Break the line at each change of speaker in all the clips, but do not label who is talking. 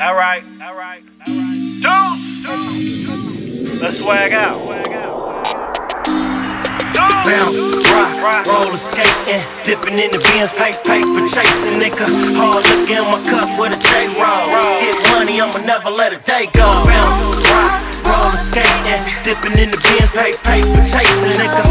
Alright, alright, alright. Deuce! Let's swag out.
Bounce, rock, roller skating, dipping in the bins, pay paper chasing, nigga. Hard look in my cup with a J roll. Get money, I'ma never let a day go. Bounce, rock, roller skating, dipping in the bins, pay paper chasing, nigga.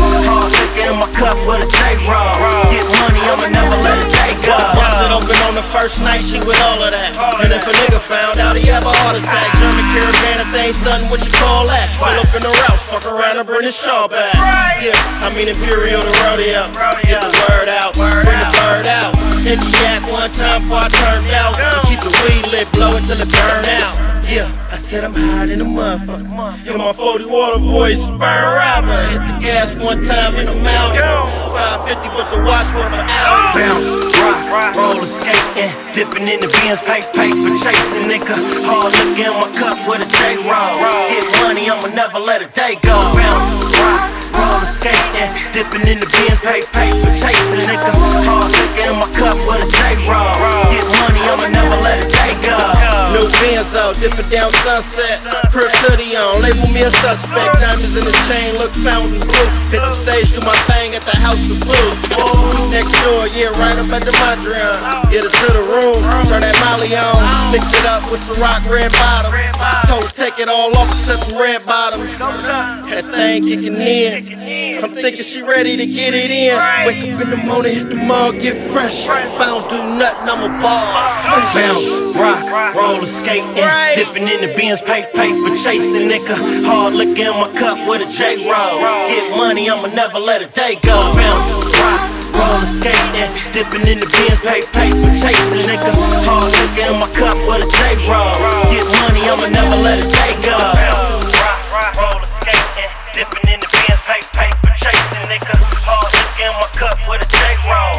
First night, she with all of that. And if a nigga found out he have a heart attack, German caravan, if they ain't stunting, what you call that? Pull up in the route, fuck around and bring the shaw back. Yeah, I mean Imperial to rodeo. Get the word out, bring the bird out. Hit the yak one time before I turned out. Keep the weed lit, blow it till it burn out. Yeah, I said I'm hot in the motherfucker. Hear my 40 water voice, burn rapper. Hit the gas one time and I'm out. 550 with the watch worth an hours.
Bounce, roller dipping in the bins, pay paper chasing, nigga. Hard look in my cup with a J roll. Get money, I'ma never let a day go. Bounce, rock, roller skating, dipping in the bins, pay paper chasing, nigga.
Benz out, dipping down sunset. Crib hoodie on, label me a suspect. Diamonds in the chain, look Fontainebleau. Hit the stage, do my thing at the House of Blues. Suite next door, yeah, right up at the Mondrian. Get it to the room, turn that Molly on. Mix it up with some rock red bottom. Told take it all off except them red bottoms. That thing kicking in. I'm thinking she ready to get it in. Wake up in the morning, hit the mug, get fresh. If I don't do nothing, I'm a boss.
Bounce, rock, roller skating, dipping in the bins, pay paper chasing, nigga. Hard look in my cup with a J roll. Get money, I'ma never let a day go. Bounce, rock, roller skating, dipping in the bins, pay paper chasing, nigga. Hard look in my cup with a J roll. Get money, I'ma never let a day
cup with a J roll.